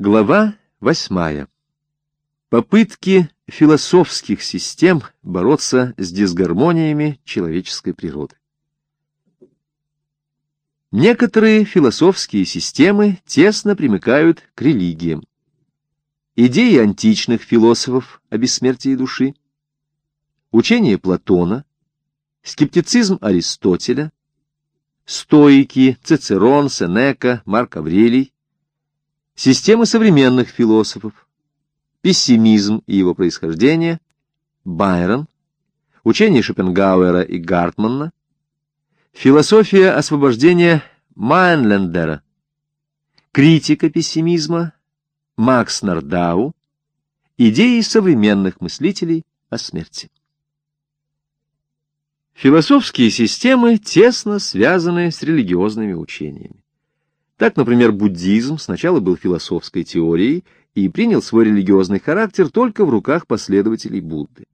Глава восьмая. Попытки философских систем бороться с дисгармониями человеческой природы. Некоторые философские системы тесно примыкают к религиям. Идеи античных философов о бессмертии души, учение Платона, скептицизм Аристотеля, стоики Цицерон, Сенека, Марк Аврелий, Системы современных философов, пессимизм и его происхождение, Байрон, учение Шопенгауэра и Гартманна, философия освобождения Майнлендера, критика пессимизма, Макс Нардау, идеи современных мыслителей о смерти. Философские системы тесно связаны с религиозными учениями. Так, например, буддизм сначала был философской теорией и принял свой религиозный характер только в руках последователей Будды.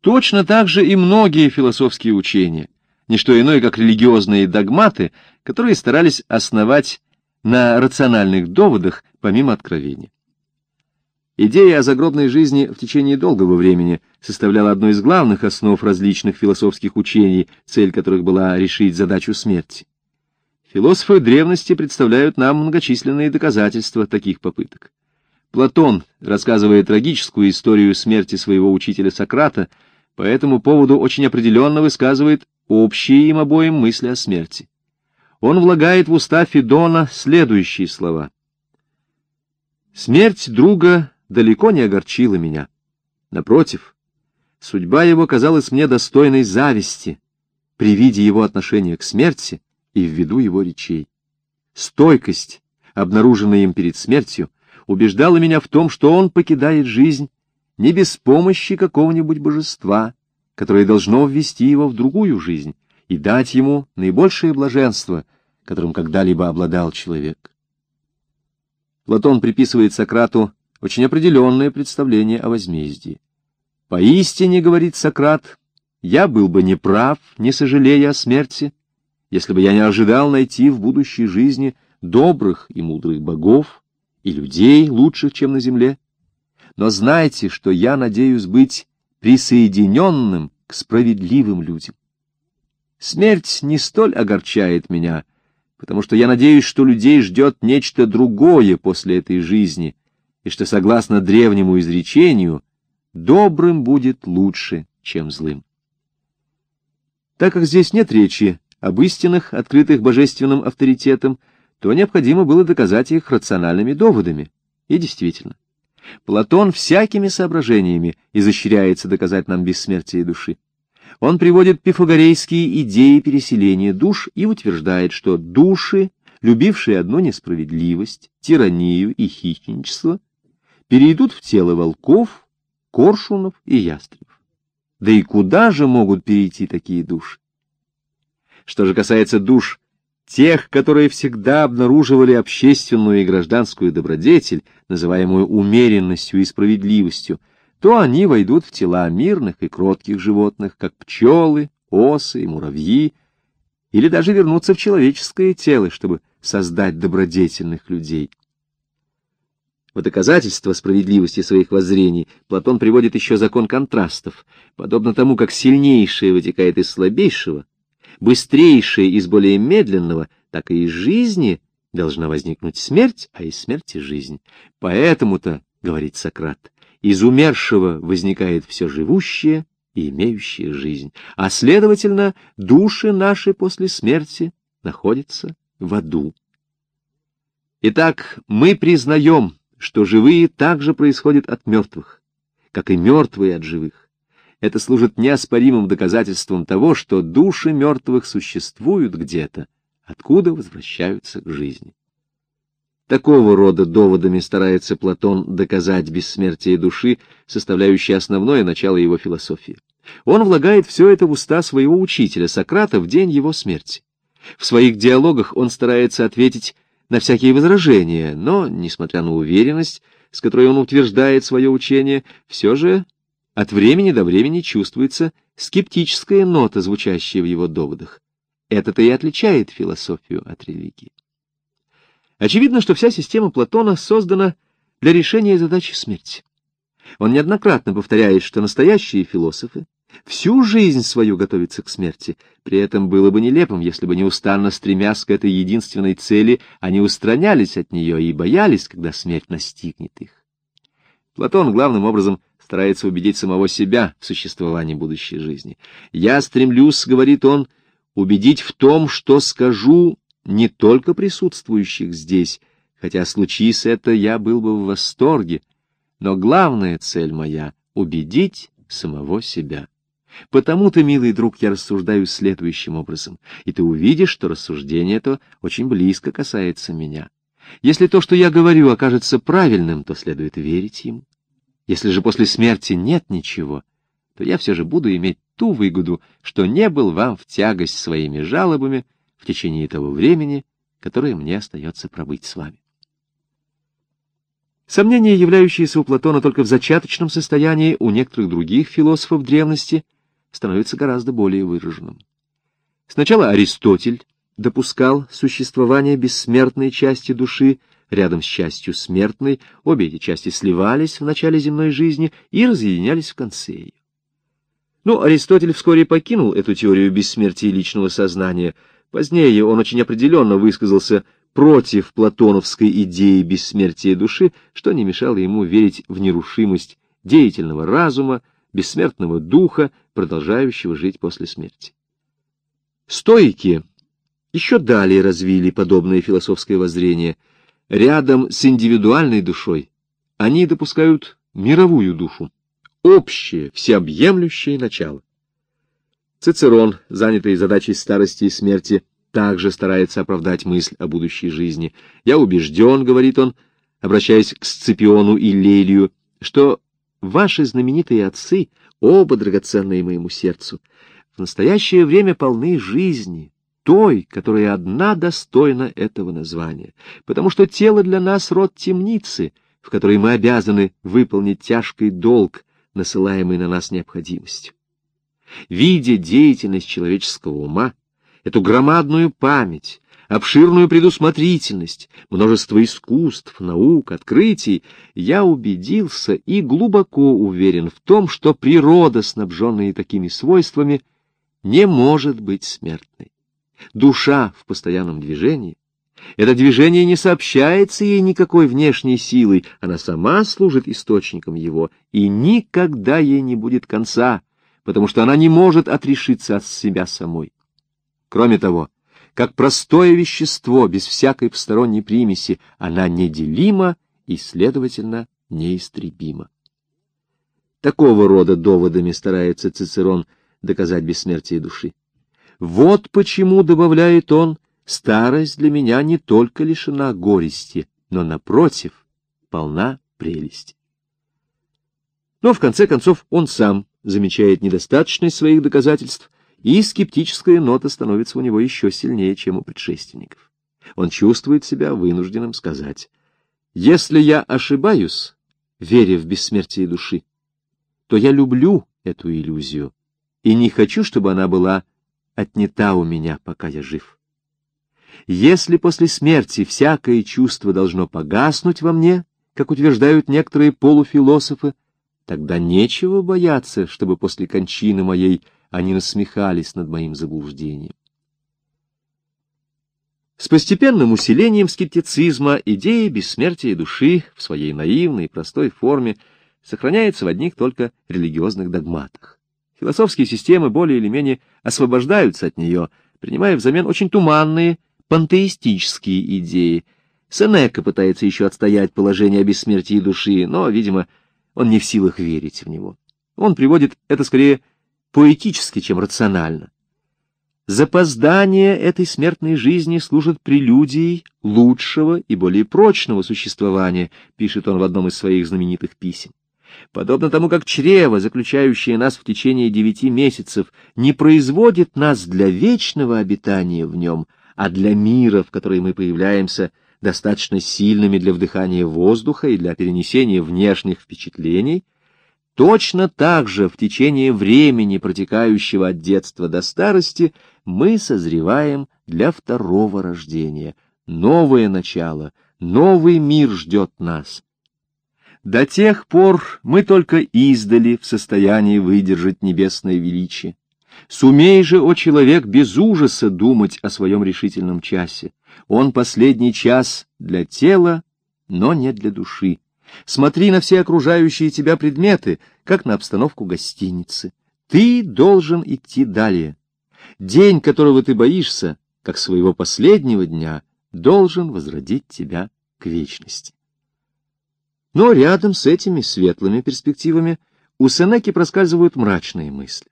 Точно так же и многие философские учения, не что иное, как религиозные догматы, которые старались основать на рациональных доводах помимо откровения. Идея о загробной жизни в течение долгого времени составляла одну из главных основ различных философских учений, цель которых была решить задачу смерти. Философы древности представляют нам многочисленные доказательства таких попыток. Платон, рассказывая трагическую историю смерти своего учителя Сократа, по этому поводу очень определенно высказывает общие им обоим мысли о смерти. Он влагает в уста Федона следующие слова. «Смерть друга далеко не огорчила меня. Напротив, судьба его казалась мне достойной зависти. При виде его отношения к смерти — и в виду его речей. Стойкость, обнаруженная им перед смертью, убеждала меня в том, что он покидает жизнь не без помощи какого-нибудь божества, которое должно ввести его в другую жизнь и дать ему наибольшее блаженство, которым когда-либо обладал человек. Платон приписывает Сократу очень определенное представление о возмездии. «Поистине, — говорит Сократ, — я был бы неправ, не сожалея о смерти, если бы я не ожидал найти в будущей жизни добрых и мудрых богов и людей, лучших, чем на земле. Но знайте, что я надеюсь быть присоединенным к справедливым людям. Смерть не столь огорчает меня, потому что я надеюсь, что людей ждет нечто другое после этой жизни, и что, согласно древнему изречению, добрым будет лучше, чем злым. Так как здесь нет речи об истинах, открытых божественным авторитетом, то необходимо было доказать их рациональными доводами. И действительно, Платон всякими соображениями изощряется доказать нам бессмертие души. Он приводит пифагорейские идеи переселения душ и утверждает, что души, любившие одну несправедливость, тиранию и хищничество, перейдут в тело волков, коршунов и ястребов. Да и куда же могут перейти такие души? Что же касается душ тех, которые всегда обнаруживали общественную и гражданскую добродетель, называемую умеренностью и справедливостью, то они войдут в тела мирных и кротких животных, как пчелы, осы и муравьи, или даже вернутся в человеческое тело, чтобы создать добродетельных людей. В доказательство справедливости своих воззрений Платон приводит еще закон контрастов. Подобно тому, как сильнейшее вытекает из слабейшего, быстрейшее из более медленного, так и из жизни должна возникнуть смерть, а из смерти жизнь. Поэтому-то, говорит Сократ, из умершего возникает все живущее и имеющее жизнь, а, следовательно, души наши после смерти находятся в аду. Итак, мы признаем, что живые также происходят от мертвых, как и мертвые от живых. Это служит неоспоримым доказательством того, что души мертвых существуют где-то, откуда возвращаются к жизни. Такого рода доводами старается Платон доказать бессмертие души, составляющее основное начало его философии. Он влагает все это в уста своего учителя Сократа в день его смерти. В своих диалогах он старается ответить на всякие возражения, но, несмотря на уверенность, с которой он утверждает свое учение, все же от времени до времени чувствуется скептическая нота, звучащая в его доводах. Это-то и отличает философию от религии. Очевидно, что вся система Платона создана для решения задачи смерти. Он неоднократно повторяет, что настоящие философы всю жизнь свою готовятся к смерти. При этом было бы нелепым, если бы неустанно стремясь к этой единственной цели, они устранялись от нее и боялись, когда смерть настигнет их. Платон главным образом старается убедить самого себя в существовании будущей жизни. «Я стремлюсь, — говорит он, — убедить в том, что скажу не только присутствующих здесь, хотя случись это, я был бы в восторге, но главная цель моя — убедить самого себя. Потому-то, милый друг, я рассуждаю следующим образом, и ты увидишь, что рассуждение это очень близко касается меня. Если то, что я говорю, окажется правильным, то следует верить ему. Если же после смерти нет ничего, то я все же буду иметь ту выгоду, что не был вам в тягость своими жалобами в течение того времени, которое мне остается пробыть с вами. Сомнения, являющиеся у Платона только в зачаточном состоянии, у некоторых других философов древности становятся гораздо более выраженным. Сначала Аристотель допускал существование бессмертной части души рядом с частью смертной, обе эти части сливались в начале земной жизни и разъединялись в конце ее. Но Аристотель вскоре покинул эту теорию бессмертия личного сознания. Позднее он очень определенно высказался против платоновской идеи бессмертия души, что не мешало ему верить в нерушимость деятельного разума, бессмертного духа, продолжающего жить после смерти. Стоики еще далее развили подобное философское воззрение. Рядом с индивидуальной душой они допускают мировую душу, общее, всеобъемлющее начало. Цицерон, занятый задачей старости и смерти, также старается оправдать мысль о будущей жизни. «Я убежден», — говорит он, обращаясь к Сципиону и Лелию, «что ваши знаменитые отцы, оба драгоценные моему сердцу, в настоящее время полны жизни, той, которая одна достойна этого названия, потому что тело для нас — род темницы, в которой мы обязаны выполнить тяжкий долг, насылаемый на нас необходимостью. Видя деятельность человеческого ума, эту громадную память, обширную предусмотрительность, множество искусств, наук, открытий, я убедился и глубоко уверен в том, что природа, снабженная такими свойствами, не может быть смертной. Душа в постоянном движении. Это движение не сообщается ей никакой внешней силой, она сама служит источником его, и никогда ей не будет конца, потому что она не может отрешиться от себя самой. Кроме того, как простое вещество, без всякой посторонней примеси, она неделима и, следовательно, неистребима. Такого рода доводами старается Цицерон доказать бессмертие души. Вот почему, добавляет он, старость для меня не только лишена горести, но, напротив, полна прелести. Но, в конце концов, он сам замечает недостаточность своих доказательств и скептическая нота становится у него еще сильнее, чем у предшественников. Он чувствует себя вынужденным сказать, «Если я ошибаюсь, веря в бессмертие души, то я люблю эту иллюзию и не хочу, чтобы она была отнята у меня, пока я жив. Если после смерти всякое чувство должно погаснуть во мне, как утверждают некоторые полуфилософы, тогда нечего бояться, чтобы после кончины моей они насмехались над моим заблуждением. С постепенным усилением скептицизма идея бессмертия души в своей наивной и простой форме сохраняется в одних только религиозных догматах. Философские системы более или менее освобождаются от нее, принимая взамен очень туманные пантеистические идеи. Сенека пытается еще отстоять положение о бессмертии души, но, видимо, он не в силах верить в него. Он приводит это скорее поэтически, чем рационально. Запоздание этой смертной жизни служит прелюдией лучшего и более прочного существования, пишет он в одном из своих знаменитых писем. Подобно тому, как чрево, заключающее нас в течение девяти месяцев, не производит нас для вечного обитания в нем, а для мира, в который мы появляемся, достаточно сильными для вдыхания воздуха и для перенесения внешних впечатлений, Точно так же в течение времени, протекающего от детства до старости, мы созреваем для второго рождения, новое начало, новый мир ждет нас. До тех пор мы только издали в состоянии выдержать небесное величие. Сумей же, о человек, без ужаса думать о своем решительном часе. Он последний час для тела, но не для души. Смотри на все окружающие тебя предметы, как на обстановку гостиницы. Ты должен идти далее. День, которого ты боишься, как своего последнего дня, должен возродить тебя к вечности. Но рядом с этими светлыми перспективами у Сенеки проскальзывают мрачные мысли.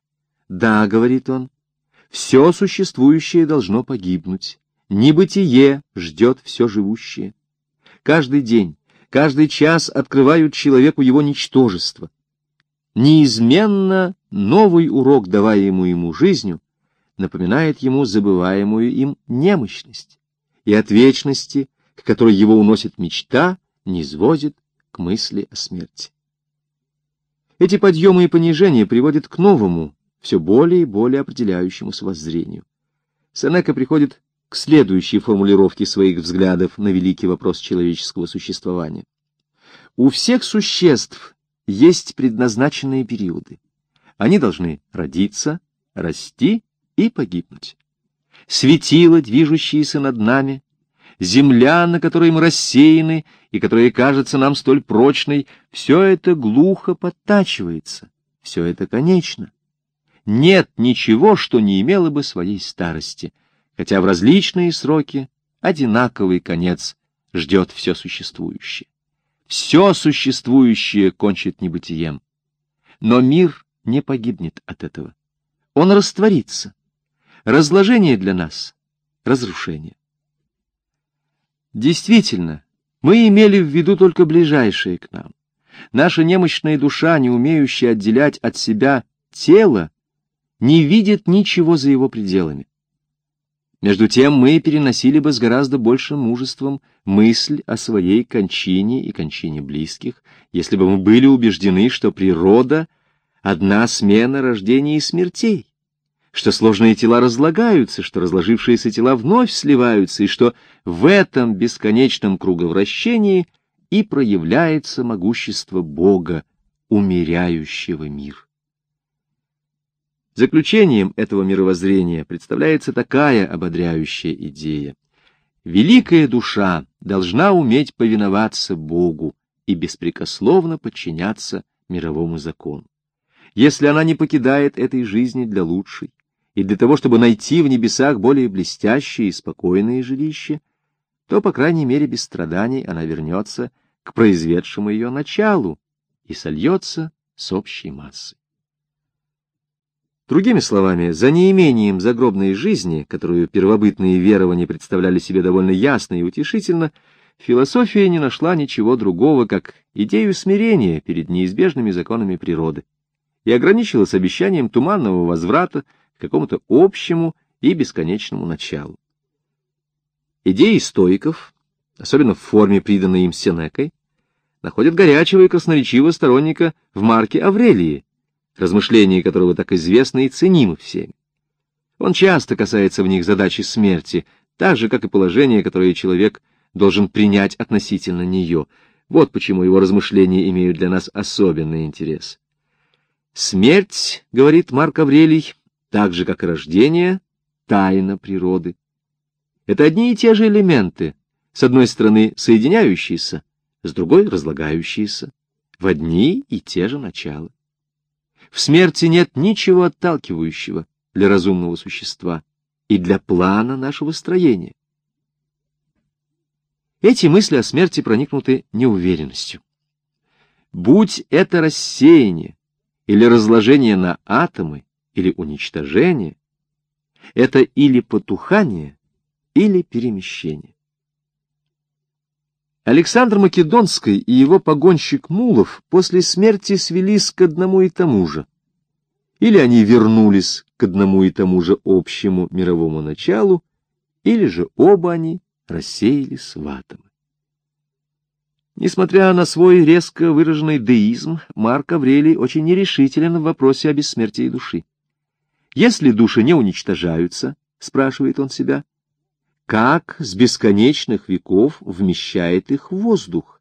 Да, говорит он, все существующее должно погибнуть. Небытие ждет все живущее. Каждый день, каждый час открывают человеку его ничтожество. Неизменно новый урок, даваемый ему жизнью, напоминает ему забываемую им немощность, и от вечности, к которой его уносит мечта, не сводит к мысли о смерти. Эти подъемы и понижения приводят к новому, все более и более определяющемуся воззрению. Сенека приходит к следующей формулировке своих взглядов на великий вопрос человеческого существования. У всех существ есть предназначенные периоды. Они должны родиться, расти и погибнуть. Светило, движущиеся над нами, земля, на которой мы рассеяны и которая кажется нам столь прочной, все это глухо подтачивается, все это конечно нет ничего, что не имело бы своей старости, хотя в различные сроки одинаковый конец ждет все существующее. Все существующее кончит небытием. Но мир не погибнет от этого. Он растворится. Разложение для нас — разрушение. Действительно, мы имели в виду только ближайшее к нам. Наша немощная душа, не умеющая отделять от себя тело, не видит ничего за его пределами. Между тем мы переносили бы с гораздо большим мужеством мысль о своей кончине и кончине близких, если бы мы были убеждены, что природа — одна смена рождения и смертей, что сложные тела разлагаются, что разложившиеся тела вновь сливаются, и что в этом бесконечном круговращении и проявляется могущество Бога, умеряющего мир. Заключением этого мировоззрения представляется такая ободряющая идея. Великая душа должна уметь повиноваться Богу и беспрекословно подчиняться мировому закону. Если она не покидает этой жизни для лучшей и для того, чтобы найти в небесах более блестящее и спокойное жилище, то, по крайней мере, без страданий она вернется к произведшему ее началу и сольется с общей массой. Другими словами, за неимением загробной жизни, которую первобытные верования представляли себе довольно ясно и утешительно, философия не нашла ничего другого, как идею смирения перед неизбежными законами природы, и ограничилась обещанием туманного возврата какому-то общему и бесконечному началу. Идеи стоиков, особенно в форме, приданной им Сенекой, находят горячего и красноречивого сторонника в Марке Аврелии, размышления которого так известны и ценимы всеми. Он часто касается в них задачи смерти, так же, как и положение, которое человек должен принять относительно нее. Вот почему его размышления имеют для нас особенный интерес. Смерть, говорит Марк Аврелий, так же, как и рождение, тайна природы. Это одни и те же элементы, с одной стороны соединяющиеся, с другой разлагающиеся, в одни и те же начала. В смерти нет ничего отталкивающего для разумного существа и для плана нашего строения. Эти мысли о смерти проникнуты неуверенностью. Будь это рассеяние или разложение на атомы, или уничтожение, это или потухание, или перемещение. Александр Македонский и его погонщик Мулов после смерти свелись к одному и тому же. Или они вернулись к одному и тому же общему мировому началу, или же оба они рассеялись в атомы. Несмотря на свой резко выраженный деизм, Марк Аврелий очень нерешителен в вопросе о бессмертии души. Если души не уничтожаются, спрашивает он себя, как с бесконечных веков вмещает их воздух.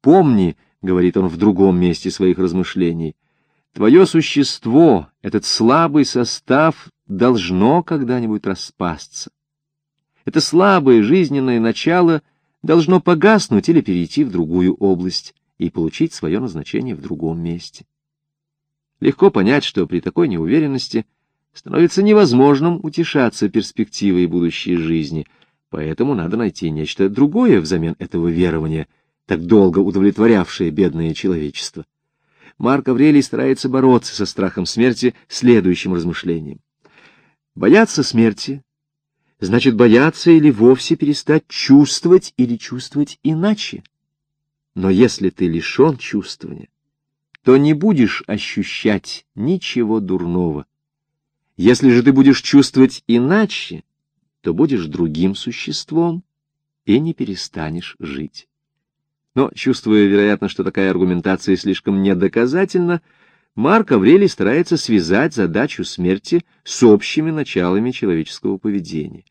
Помни, — говорит он в другом месте своих размышлений, — твое существо, этот слабый состав, должно когда-нибудь распасться. Это слабое жизненное начало должно погаснуть или перейти в другую область и получить свое назначение в другом месте. Легко понять, что при такой неуверенности становится невозможным утешаться перспективой будущей жизни, поэтому надо найти нечто другое взамен этого верования, так долго удовлетворявшее бедное человечество. Марк Аврелий старается бороться со страхом смерти следующим размышлением. Бояться смерти значит бояться или вовсе перестать чувствовать или чувствовать иначе. Но если ты лишен чувствования, то не будешь ощущать ничего дурного. Если же ты будешь чувствовать иначе, то будешь другим существом и не перестанешь жить. Но, чувствуя, вероятно, что такая аргументация слишком недоказательна, Марк Аврелий старается связать задачу смерти с общими началами человеческого поведения.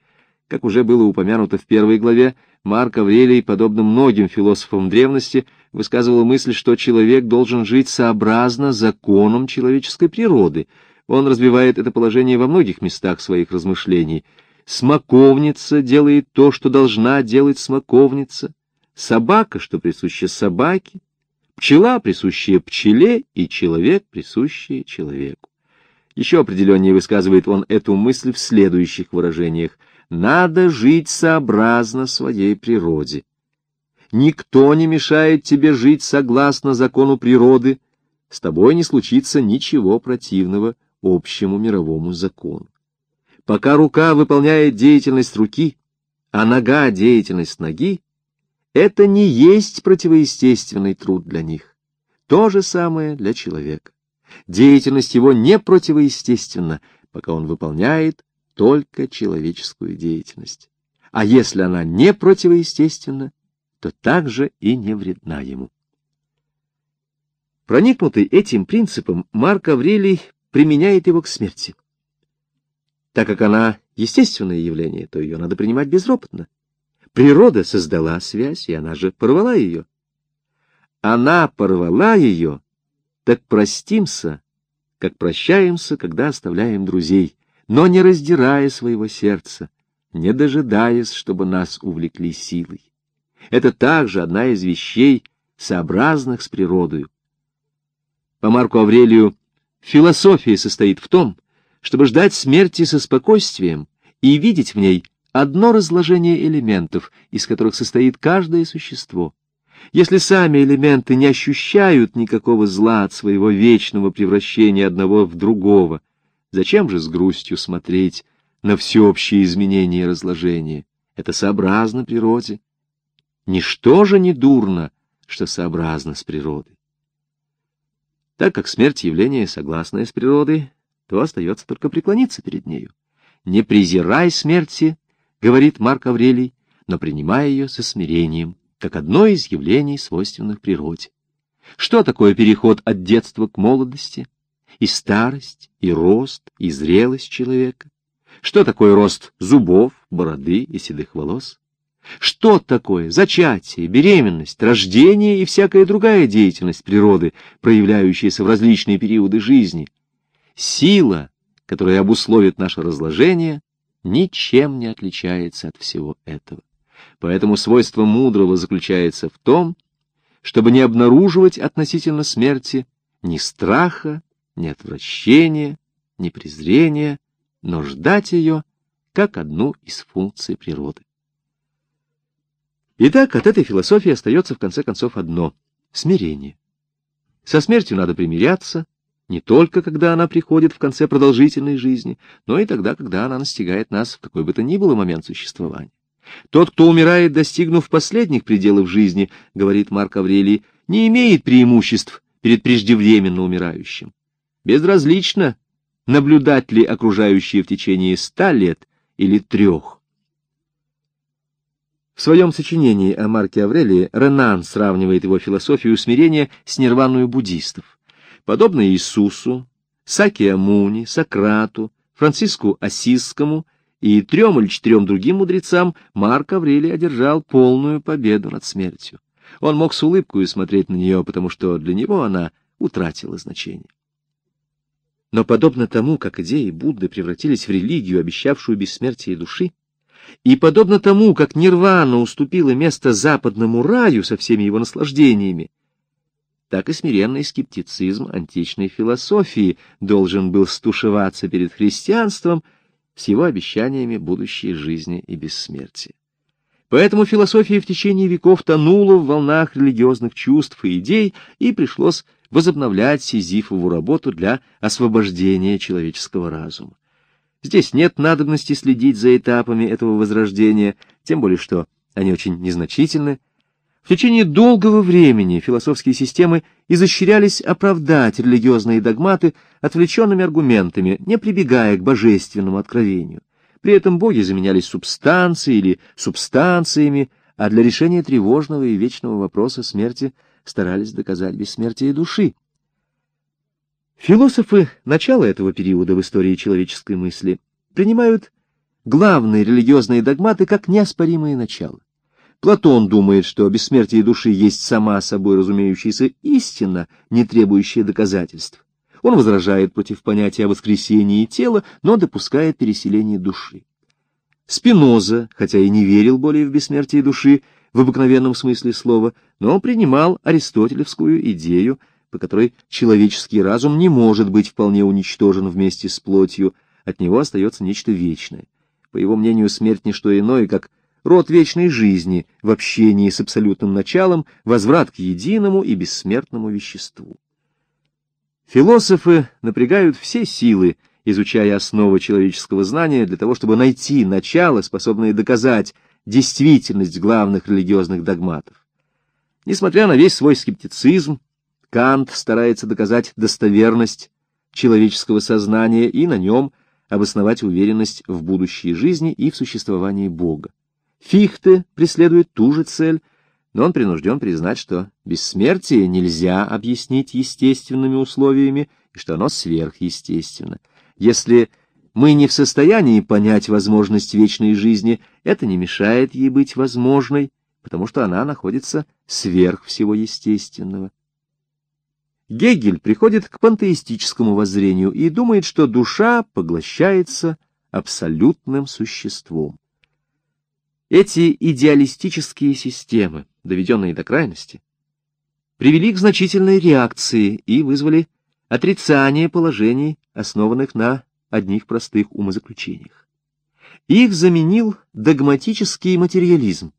Как уже было упомянуто в первой главе, Марк Аврелий, подобно многим философам древности, высказывал мысль, что человек должен жить сообразно законам человеческой природы. Он развивает это положение во многих местах своих размышлений. Смоковница делает то, что должна делать смоковница, собака, что присуще собаке, Пчела, присущая пчеле, и человек, присущий человеку. Еще определеннее высказывает он эту мысль в следующих выражениях. Надо жить сообразно своей природе. Никто не мешает тебе жить согласно закону природы. С тобой не случится ничего противного общему мировому закону. Пока рука выполняет деятельность руки, а нога — деятельность ноги, это не есть противоестественный труд для них. То же самое для человека. Деятельность его не противоестественна, пока он выполняет только человеческую деятельность. А если она не противоестественна, то также и не вредна ему. Проникнутый этим принципом, Марк Аврелий применяет его к смерти. Так как она естественное явление, то ее надо принимать безропотно. Природа создала связь, и она же порвала ее. Она порвала ее, так простимся, как прощаемся, когда оставляем друзей, но не раздирая своего сердца, не дожидаясь, чтобы нас увлекли силой. Это также одна из вещей, сообразных с природою. По Марку Аврелию, философия состоит в том, чтобы ждать смерти со спокойствием и видеть в ней одно разложение элементов, из которых состоит каждое существо. Если сами элементы не ощущают никакого зла от своего вечного превращения одного в другого, зачем же с грустью смотреть на всеобщие изменения и разложения? Это сообразно природе. Ничто же не дурно, что сообразно с природой. Так как смерть — явление согласное с природой, то остается только преклониться перед нею. Не презирай смерти, — говорит Марк Аврелий, но принимая ее со смирением, как одно из явлений, свойственных природе. Что такое переход от детства к молодости? И старость, и рост, и зрелость человека? Что такое рост зубов, бороды и седых волос? Что такое зачатие, беременность, рождение и всякая другая деятельность природы, проявляющаяся в различные периоды жизни? Сила, которая обусловит наше разложение, ничем не отличается от всего этого. Поэтому свойство мудрого заключается в том, чтобы не обнаруживать относительно смерти ни страха, ни отвращения, ни презрения, но ждать ее как одну из функций природы. Итак, от этой философии остается в конце концов одно — смирение. Со смертью надо примиряться, не только когда она приходит в конце продолжительной жизни, но и тогда, когда она настигает нас в какой бы то ни было момент существования. Тот, кто умирает, достигнув последних пределов жизни, говорит Марк Аврелий, не имеет преимуществ перед преждевременно умирающим. Безразлично, наблюдать ли окружающие в течение ста лет или трех. В своем сочинении о Марке Аврелии Ренан сравнивает его философию смирения с нирваную буддистов. Подобно Иисусу, Сакиамуни, Сократу, Франциску Осискому и трем или четырем другим мудрецам Марк Аврелий одержал полную победу над смертью. Он мог с улыбкой смотреть на нее, потому что для него она утратила значение. Но подобно тому, как идеи Будды превратились в религию, обещавшую бессмертие души, и подобно тому, как нирвана уступила место западному раю со всеми его наслаждениями, так и смиренный скептицизм античной философии должен был стушеваться перед христианством с его обещаниями будущей жизни и бессмертия. Поэтому философия в течение веков тонула в волнах религиозных чувств и идей, и пришлось возобновлять Сизифову работу для освобождения человеческого разума. Здесь нет надобности следить за этапами этого возрождения, тем более что они очень незначительны. В течение долгого времени философские системы изощрялись оправдать религиозные догматы отвлеченными аргументами, не прибегая к божественному откровению. При этом боги заменялись субстанцией или субстанциями, а для решения тревожного и вечного вопроса смерти старались доказать бессмертие души. Философы начала этого периода в истории человеческой мысли принимают главные религиозные догматы как неоспоримые начала. Платон думает, что бессмертие души есть сама собой разумеющаяся истина, не требующая доказательств. Он возражает против понятия о воскресении тела, но допускает переселение души. Спиноза, хотя и не верил более в бессмертие души в обыкновенном смысле слова, но принимал аристотелевскую идею, по которой человеческий разум не может быть вполне уничтожен вместе с плотью, от него остается нечто вечное. По его мнению, смерть не что иное, как род вечной жизни в общении с абсолютным началом, возврат к единому и бессмертному веществу. Философы напрягают все силы, изучая основы человеческого знания, для того, чтобы найти начало, способное доказать действительность главных религиозных догматов. Несмотря на весь свой скептицизм, Кант старается доказать достоверность человеческого сознания и на нем обосновать уверенность в будущей жизни и в существовании Бога. Фихте преследует ту же цель, но он принужден признать, что бессмертие нельзя объяснить естественными условиями и что оно сверхъестественно. Если мы не в состоянии понять возможность вечной жизни, это не мешает ей быть возможной, потому что она находится сверх всего естественного. Гегель приходит к пантеистическому воззрению и думает, что душа поглощается абсолютным существом. Эти идеалистические системы, доведенные до крайности, привели к значительной реакции и вызвали отрицание положений, основанных на одних простых умозаключениях. Их заменил догматический материализм,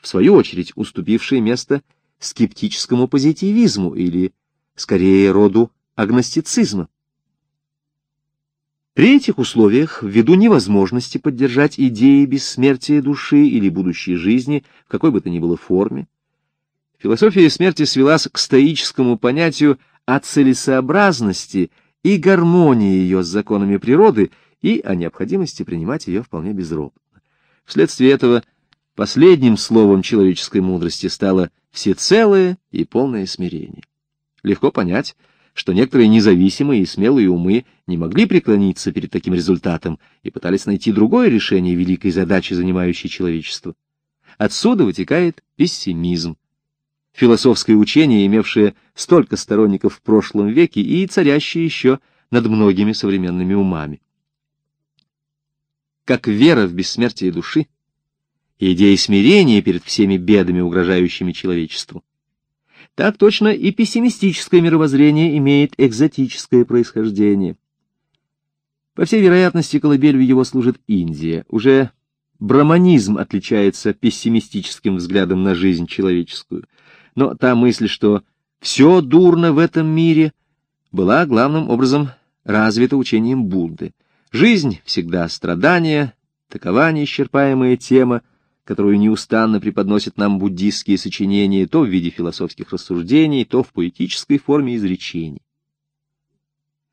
в свою очередь уступивший место скептическому позитивизму или скорее роду агностицизма. При этих условиях, ввиду невозможности поддержать идеи бессмертия души или будущей жизни в какой бы то ни было форме, философия смерти свелась к стоическому понятию о целесообразности и гармонии ее с законами природы и о необходимости принимать ее вполне безропотно. Вследствие этого последним словом человеческой мудрости стало всецелое и полное смирение. Легко понять, что некоторые независимые и смелые умы не могли преклониться перед таким результатом и пытались найти другое решение великой задачи, занимающей человечество. Отсюда вытекает пессимизм, философское учение, имевшее столько сторонников в прошлом веке и царящее еще над многими современными умами. Как вера в бессмертие души, идея смирения перед всеми бедами, угрожающими человечеству, так точно и пессимистическое мировоззрение имеет экзотическое происхождение. По всей вероятности, колыбелью его служит Индия. Уже браманизм отличается пессимистическим взглядом на жизнь человеческую. Но та мысль, что все дурно в этом мире, была главным образом развита учением Будды. Жизнь всегда страдания, такова неисчерпаемая тема, которую неустанно преподносят нам буддистские сочинения то в виде философских рассуждений, то в поэтической форме изречений.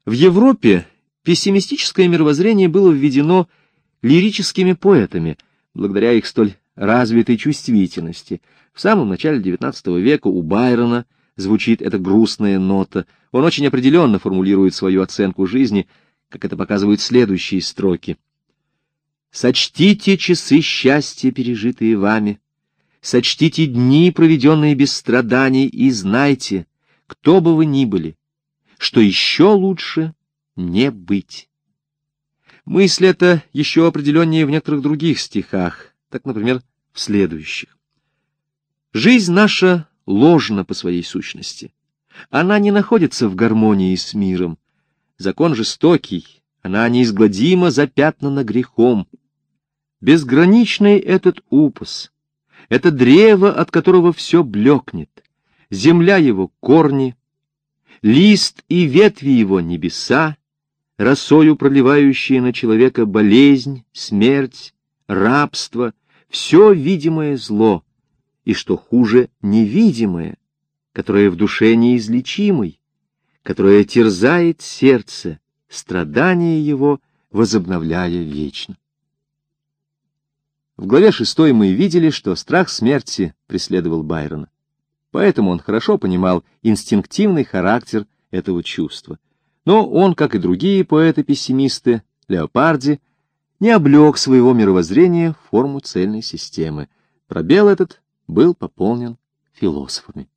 В Европе пессимистическое мировоззрение было введено лирическими поэтами, благодаря их столь развитой чувствительности. В самом начале XIX века у Байрона звучит эта грустная нота. Он очень определенно формулирует свою оценку жизни, как это показывают следующие строки. Сочтите часы счастья, пережитые вами, сочтите дни, проведенные без страданий, и знайте, кто бы вы ни были, что еще лучше не быть. Мысль эта еще определеннее в некоторых других стихах, так, например, в следующих. Жизнь наша ложна по своей сущности. Она не находится в гармонии с миром. Закон жестокий, она неизгладимо запятнана грехом. Безграничный этот упас, это древо, от которого все блекнет, земля его — корни, лист и ветви его — небеса, росою проливающие на человека болезнь, смерть, рабство, все видимое зло, и, что хуже, невидимое, которое в душе неизлечимый, которое терзает сердце, страдания его возобновляя вечно. В главе шестой мы видели, что страх смерти преследовал Байрона. Поэтому он хорошо понимал инстинктивный характер этого чувства. Но он, как и другие поэты-пессимисты, Леопарди, не облег своего мировоззрения в форму цельной системы. Пробел этот был пополнен философами.